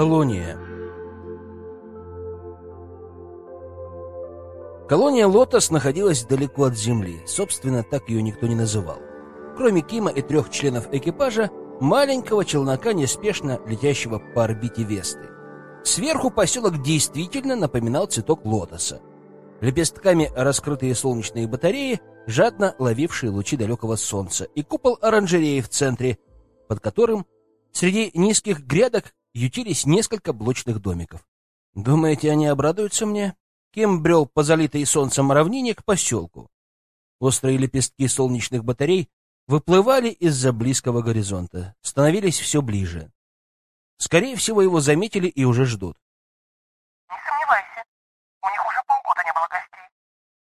Колония. Колония «Лотос» находилась далеко от Земли. Собственно, так ее никто не называл. Кроме Кима и трех членов экипажа, маленького челнока, неспешно летящего по орбите Весты. Сверху поселок действительно напоминал цветок лотоса. Лепестками раскрытые солнечные батареи, жадно ловившие лучи далекого солнца, и купол оранжереи в центре, под которым среди низких грядок ютились несколько блочных домиков. Думаете, они обрадуются мне? Кем брел по залитой солнцем равнине к поселку? Острые лепестки солнечных батарей выплывали из-за близкого горизонта, становились все ближе. Скорее всего, его заметили и уже ждут. Не сомневайся, у них уже полгода не было гостей.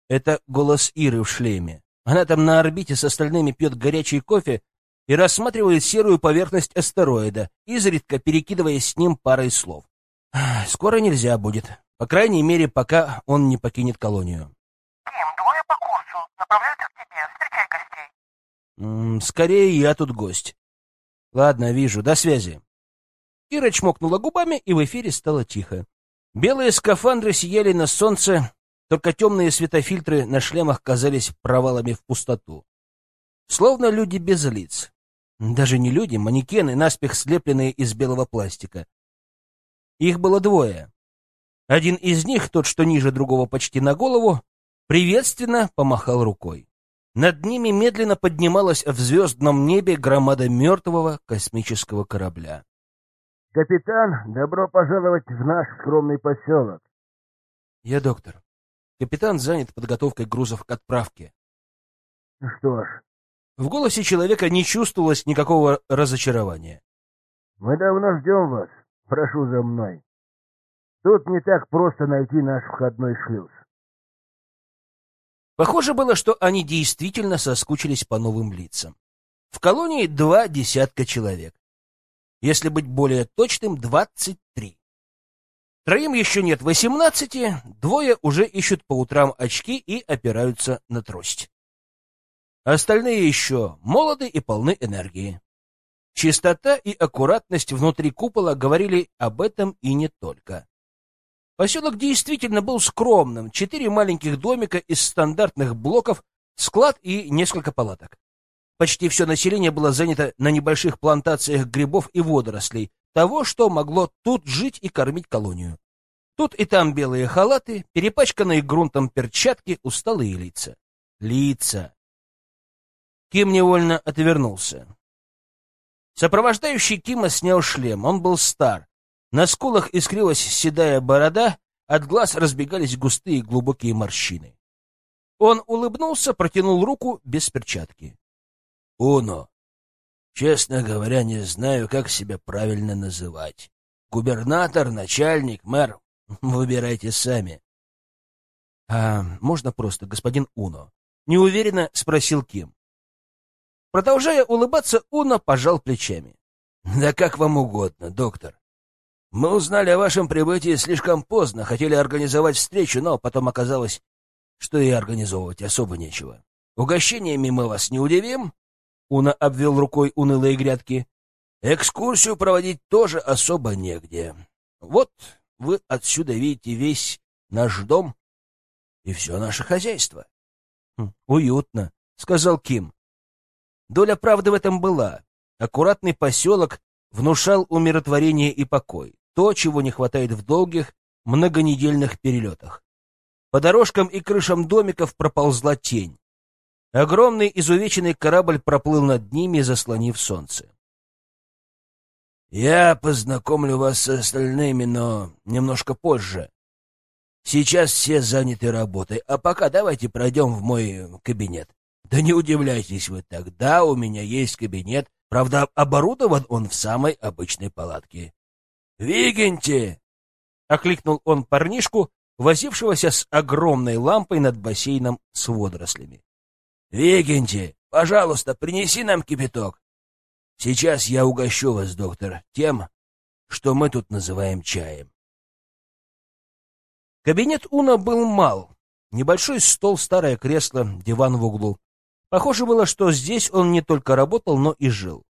Это голос Иры в шлеме. Она там на орбите с остальными пьет горячий кофе и рассматривает серую поверхность астероида, изредка перекидываясь с ним парой слов. Скоро нельзя будет. По крайней мере, пока он не покинет колонию. Ким, двое по курсу. Направляются к тебе. Встречай гостей. М -м, скорее я тут гость. Ладно, вижу. До связи. Ира чмокнула губами, и в эфире стало тихо. Белые скафандры сияли на солнце, только темные светофильтры на шлемах казались провалами в пустоту. Словно люди без лиц. Даже не люди, манекены, наспех слепленные из белого пластика. Их было двое. Один из них, тот, что ниже другого почти на голову, приветственно помахал рукой. Над ними медленно поднималась в звездном небе громада мертвого космического корабля. «Капитан, добро пожаловать в наш скромный поселок!» «Я доктор. Капитан занят подготовкой грузов к отправке». «Что ж...» В голосе человека не чувствовалось никакого разочарования. «Мы давно ждем вас. Прошу за мной». Тут не так просто найти наш входной шлюз. Похоже было, что они действительно соскучились по новым лицам. В колонии два десятка человек. Если быть более точным, двадцать три. Троим еще нет восемнадцати, двое уже ищут по утрам очки и опираются на трость. Остальные еще молоды и полны энергии. Чистота и аккуратность внутри купола говорили об этом и не только. Поселок действительно был скромным. Четыре маленьких домика из стандартных блоков, склад и несколько палаток. Почти все население было занято на небольших плантациях грибов и водорослей, того, что могло тут жить и кормить колонию. Тут и там белые халаты, перепачканные грунтом перчатки, усталые лица. Лица. Ким невольно отвернулся. Сопровождающий Кима снял шлем. Он был стар, на скулах искрилась седая борода, от глаз разбегались густые глубокие морщины. Он улыбнулся, протянул руку без перчатки. — Уно, честно говоря, не знаю, как себя правильно называть. Губернатор, начальник, мэр, выбирайте сами. — А можно просто господин Уно? — неуверенно спросил Ким. Продолжая улыбаться, Уно пожал плечами. — Да как вам угодно, доктор. Мы узнали о вашем прибытии слишком поздно, хотели организовать встречу, но потом оказалось, что и организовывать особо нечего. Угощениями мы вас не удивим. Уна обвел рукой унылые грядки. Экскурсию проводить тоже особо негде. Вот вы отсюда видите весь наш дом и все наше хозяйство. Хм, уютно, сказал Ким. Доля правды в этом была. Аккуратный поселок внушал умиротворение и покой то, чего не хватает в долгих, многонедельных перелетах. По дорожкам и крышам домиков проползла тень. Огромный изувеченный корабль проплыл над ними, заслонив солнце. «Я познакомлю вас с остальными, но немножко позже. Сейчас все заняты работой, а пока давайте пройдем в мой кабинет. Да не удивляйтесь вы так, да, у меня есть кабинет, правда, оборудован он в самой обычной палатке. «Вигенти!» — окликнул он парнишку, возившегося с огромной лампой над бассейном с водорослями. «Вигенти, пожалуйста, принеси нам кипяток. Сейчас я угощу вас, доктор, тем, что мы тут называем чаем». Кабинет Уна был мал. Небольшой стол, старое кресло, диван в углу. Похоже было, что здесь он не только работал, но и жил.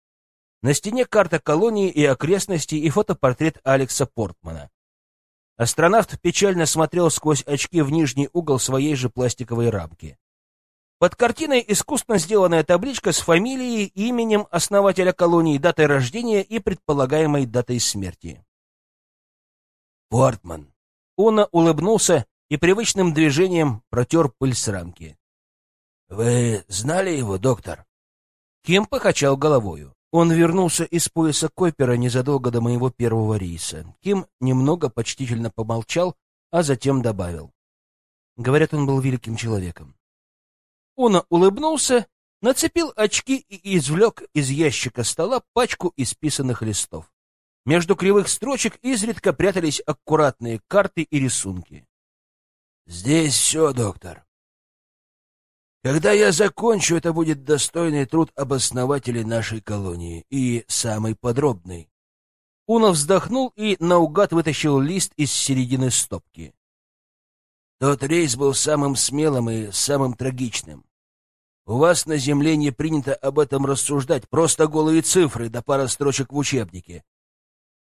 На стене карта колонии и окрестностей и фотопортрет Алекса Портмана. Астронавт печально смотрел сквозь очки в нижний угол своей же пластиковой рамки. Под картиной искусно сделанная табличка с фамилией, именем основателя колонии, датой рождения и предполагаемой датой смерти. «Портман!» Уна улыбнулся и привычным движением протер пыль с рамки. «Вы знали его, доктор?» Ким покачал головою. Он вернулся из пояса Койпера незадолго до моего первого рейса. Ким немного почтительно помолчал, а затем добавил. Говорят, он был великим человеком. Он улыбнулся, нацепил очки и извлек из ящика стола пачку исписанных листов. Между кривых строчек изредка прятались аккуратные карты и рисунки. «Здесь все, доктор. Когда я закончу, это будет достойный труд обоснователей нашей колонии и самый подробный. Уна вздохнул и наугад вытащил лист из середины стопки. Тот рейс был самым смелым и самым трагичным. У вас на Земле не принято об этом рассуждать, просто голые цифры да пара строчек в учебнике.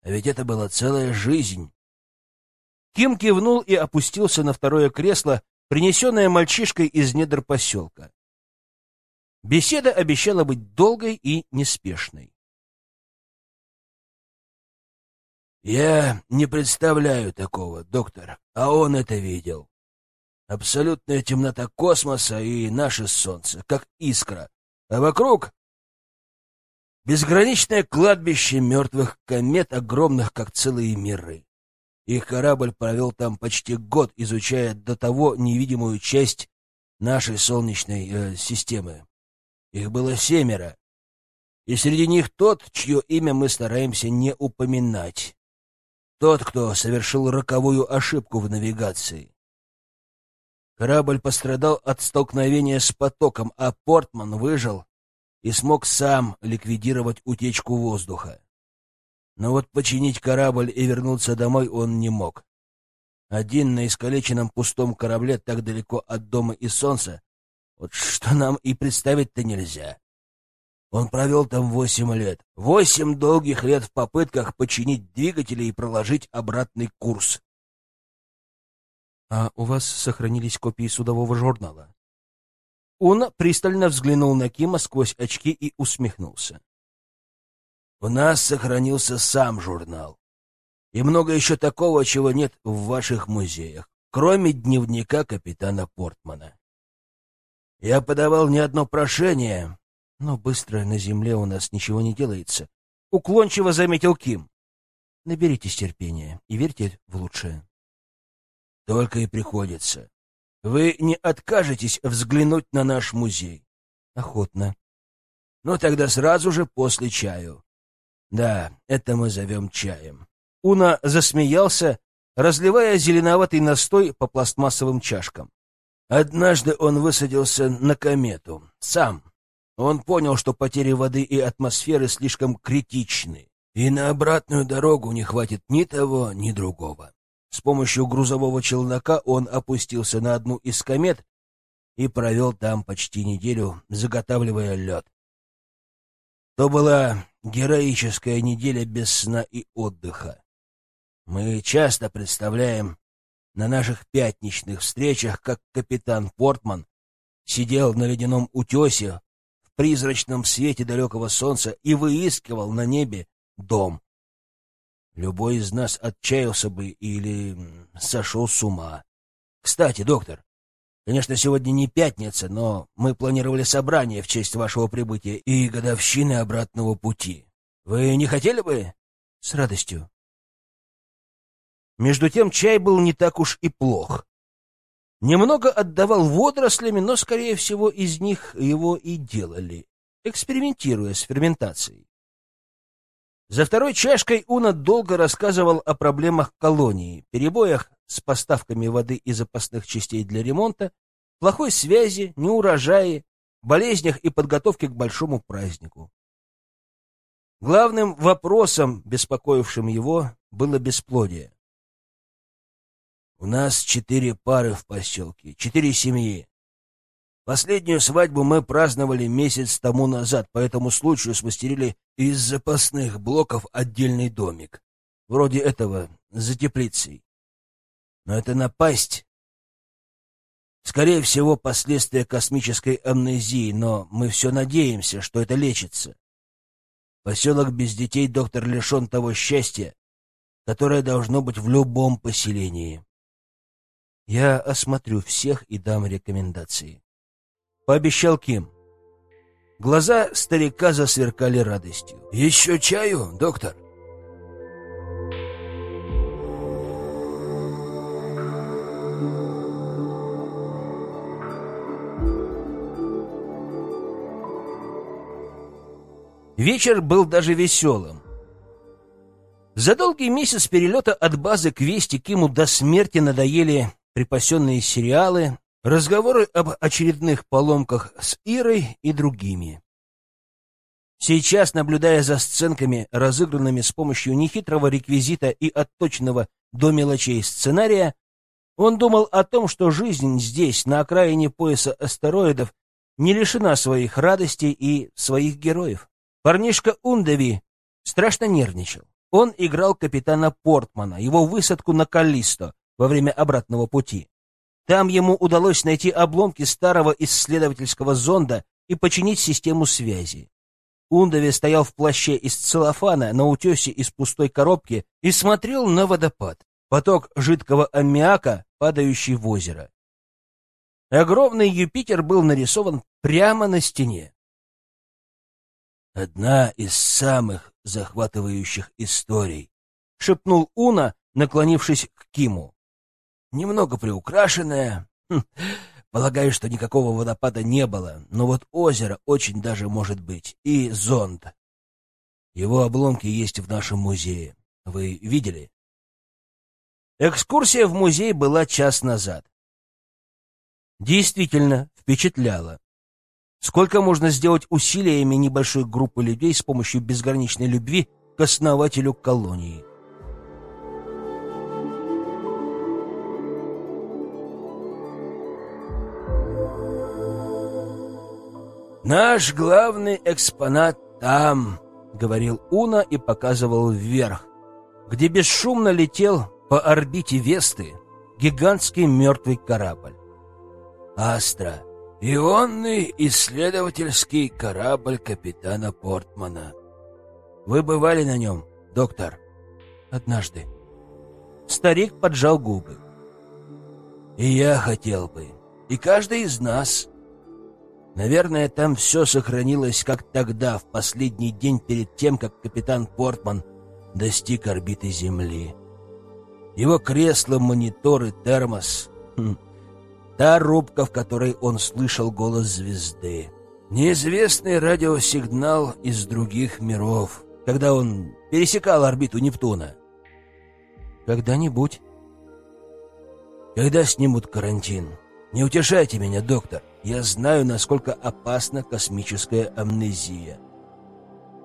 А ведь это была целая жизнь. Ким кивнул и опустился на второе кресло, принесенная мальчишкой из недр поселка. Беседа обещала быть долгой и неспешной. «Я не представляю такого, доктор, а он это видел. Абсолютная темнота космоса и наше Солнце, как искра, а вокруг безграничное кладбище мертвых комет, огромных, как целые миры. Их корабль провел там почти год, изучая до того невидимую часть нашей Солнечной э, системы. Их было семеро, и среди них тот, чье имя мы стараемся не упоминать. Тот, кто совершил роковую ошибку в навигации. Корабль пострадал от столкновения с потоком, а Портман выжил и смог сам ликвидировать утечку воздуха. Но вот починить корабль и вернуться домой он не мог. Один на искалеченном пустом корабле так далеко от дома и солнца, вот что нам и представить-то нельзя. Он провел там восемь лет. Восемь долгих лет в попытках починить двигатели и проложить обратный курс. — А у вас сохранились копии судового журнала? Он пристально взглянул на Кима сквозь очки и усмехнулся. У нас сохранился сам журнал. И много еще такого, чего нет в ваших музеях, кроме дневника капитана Портмана. Я подавал не одно прошение, но быстро на земле у нас ничего не делается. Уклончиво заметил Ким. Наберитесь терпения и верьте в лучшее. Только и приходится. Вы не откажетесь взглянуть на наш музей? Охотно. Ну тогда сразу же после чаю. Да, это мы зовем чаем. Уна засмеялся, разливая зеленоватый настой по пластмассовым чашкам. Однажды он высадился на комету. Сам. Он понял, что потери воды и атмосферы слишком критичны, и на обратную дорогу не хватит ни того, ни другого. С помощью грузового челнока он опустился на одну из комет и провел там почти неделю, заготавливая лед. То была героическая неделя без сна и отдыха. Мы часто представляем на наших пятничных встречах, как капитан Портман сидел на ледяном утесе в призрачном свете далекого солнца и выискивал на небе дом. Любой из нас отчаялся бы или сошел с ума. Кстати, доктор, Конечно, сегодня не пятница, но мы планировали собрание в честь вашего прибытия и годовщины обратного пути. Вы не хотели бы? С радостью. Между тем чай был не так уж и плох. Немного отдавал водорослями, но, скорее всего, из них его и делали, экспериментируя с ферментацией. За второй чашкой Уна долго рассказывал о проблемах колонии, перебоях с поставками воды и запасных частей для ремонта, плохой связи, неурожае, болезнях и подготовке к большому празднику. Главным вопросом, беспокоившим его, было бесплодие. «У нас четыре пары в поселке, четыре семьи. Последнюю свадьбу мы праздновали месяц тому назад, по этому случаю смастерили из запасных блоков отдельный домик. Вроде этого, за теплицей. Но это напасть. Скорее всего, последствия космической амнезии, но мы все надеемся, что это лечится. Поселок без детей доктор лишен того счастья, которое должно быть в любом поселении. Я осмотрю всех и дам рекомендации. Пообещал Ким. Глаза старика засверкали радостью. «Еще чаю, доктор?» Вечер был даже веселым. За долгий месяц перелета от базы к Вести Киму до смерти надоели припасенные сериалы, разговоры об очередных поломках с Ирой и другими. Сейчас, наблюдая за сценками, разыгранными с помощью нехитрого реквизита и отточенного до мелочей сценария, он думал о том, что жизнь здесь, на окраине пояса астероидов, не лишена своих радостей и своих героев. Парнишка Ундави страшно нервничал. Он играл капитана Портмана, его высадку на Каллисто во время обратного пути. Там ему удалось найти обломки старого исследовательского зонда и починить систему связи. Ундави стоял в плаще из целлофана на утесе из пустой коробки и смотрел на водопад, поток жидкого аммиака, падающий в озеро. Огромный Юпитер был нарисован прямо на стене. Одна из самых захватывающих историй, — шепнул Уна, наклонившись к Киму. Немного приукрашенная. Хм, полагаю, что никакого водопада не было, но вот озеро очень даже может быть. И зонд. Его обломки есть в нашем музее. Вы видели? Экскурсия в музей была час назад. Действительно, впечатляла. Сколько можно сделать усилиями небольшой группы людей с помощью безграничной любви к основателю колонии? «Наш главный экспонат там», — говорил Уна и показывал вверх, где бесшумно летел по орбите Весты гигантский мертвый корабль. «Астра» Ионный исследовательский корабль капитана Портмана. Вы бывали на нем, доктор? Однажды. Старик поджал губы. И я хотел бы. И каждый из нас. Наверное, там все сохранилось, как тогда, в последний день перед тем, как капитан Портман достиг орбиты Земли. Его кресло, мониторы, термос. Хм Та рубка, в которой он слышал голос звезды. Неизвестный радиосигнал из других миров, когда он пересекал орбиту Нептуна. Когда-нибудь. Когда снимут карантин. Не утешайте меня, доктор. Я знаю, насколько опасна космическая амнезия.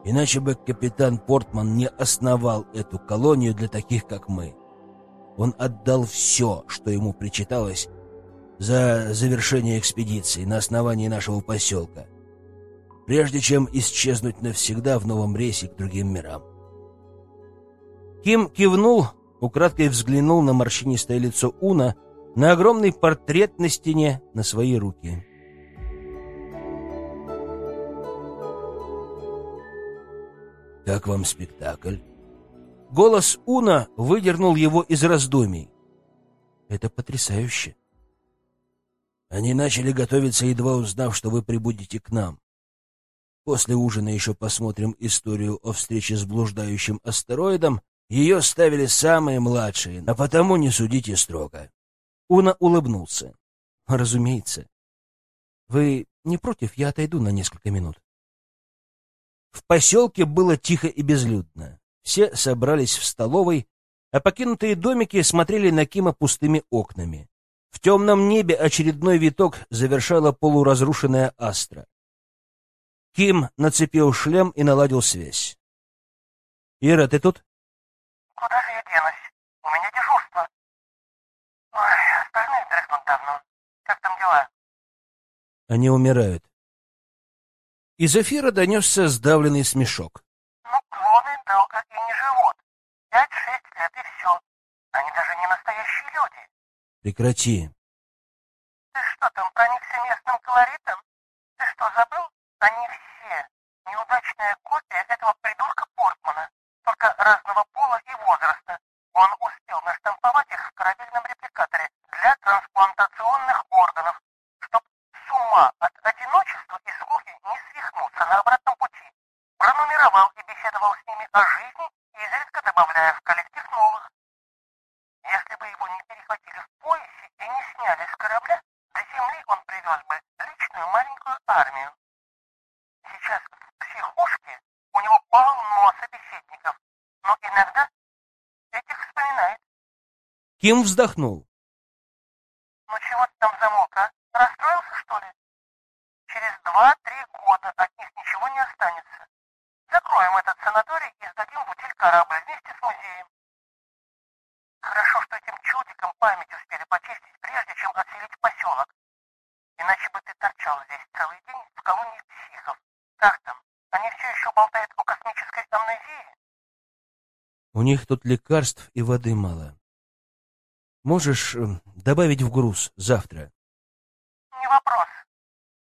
Иначе бы капитан Портман не основал эту колонию для таких, как мы. Он отдал все, что ему причиталось, за завершение экспедиции на основании нашего поселка, прежде чем исчезнуть навсегда в новом рейсе к другим мирам. Ким кивнул, украдкой взглянул на морщинистое лицо Уна, на огромный портрет на стене, на свои руки. «Как вам спектакль?» Голос Уна выдернул его из раздумий. «Это потрясающе!» Они начали готовиться, едва узнав, что вы прибудете к нам. После ужина еще посмотрим историю о встрече с блуждающим астероидом. Ее ставили самые младшие, а потому не судите строго. Уна улыбнулся. Разумеется. Вы не против, я отойду на несколько минут. В поселке было тихо и безлюдно. Все собрались в столовой, а покинутые домики смотрели на Кима пустыми окнами. В темном небе очередной виток завершала полуразрушенная астра. Ким нацепил шлем и наладил связь. «Ира, ты тут?» «Куда же я денусь? У меня дежурство». «Ой, остальные дрыхнут давно. Как там дела?» Они умирают. Из эфира донесся сдавленный смешок. Ну, клоны долго и не живут. Пять-шесть лет и все. Они даже не настоящие люди. Прекрати. Ты что там, проникся местным колоритом? Ты что, забыл? Они все неудачная копия этого придурка Портмана, только разного пола и возраста. Он успел наштамповать их в корабельном репликаторе для трансплантационных органов, чтоб с ума от одиночества и скуки не свихнуться на обратном пути. Пронумеровал и беседовал с ними о жизни, изредка добавляя в коллектив новых. Если бы его не перехватили в поясе и не сняли с корабля, до земли он привез бы личную маленькую армию. Сейчас в психушке у него полно собеседников, но иногда этих вспоминает. Ким вздохнул. Ну чего ты там замолк, а? Расстроился, что ли? Через два-три года от них ничего не останется. Закроем этот санаторий и сдадим в утиль корабль вместе с музеем. Хорошо, что этим чудикам память успели почистить, прежде чем отселить поселок. Иначе бы ты торчал здесь целый день в колонии психов. Как там? Они все еще болтают о космической амнезии? У них тут лекарств и воды мало. Можешь э, добавить в груз завтра? Не вопрос.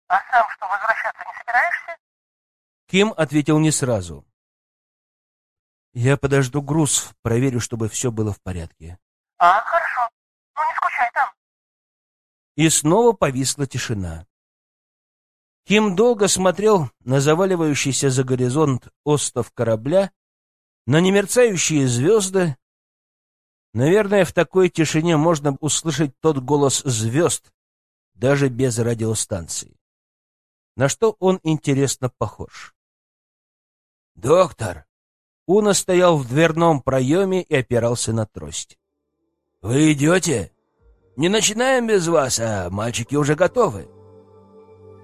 А сам что, возвращаться не собираешься? Ким ответил не сразу. Я подожду груз, проверю, чтобы все было в порядке. А, хорошо. Ну не скучай там. И снова повисла тишина. Ким долго смотрел на заваливающийся за горизонт остов корабля, на немерцающие звезды. Наверное, в такой тишине можно услышать тот голос звезд, даже без радиостанции. На что он, интересно, похож? «Доктор!» Уна стоял в дверном проеме и опирался на трость. «Вы идете? Не начинаем без вас, а мальчики уже готовы».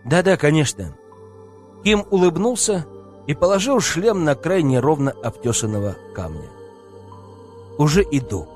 «Да-да, конечно». Ким улыбнулся и положил шлем на край неровно обтесанного камня. «Уже иду».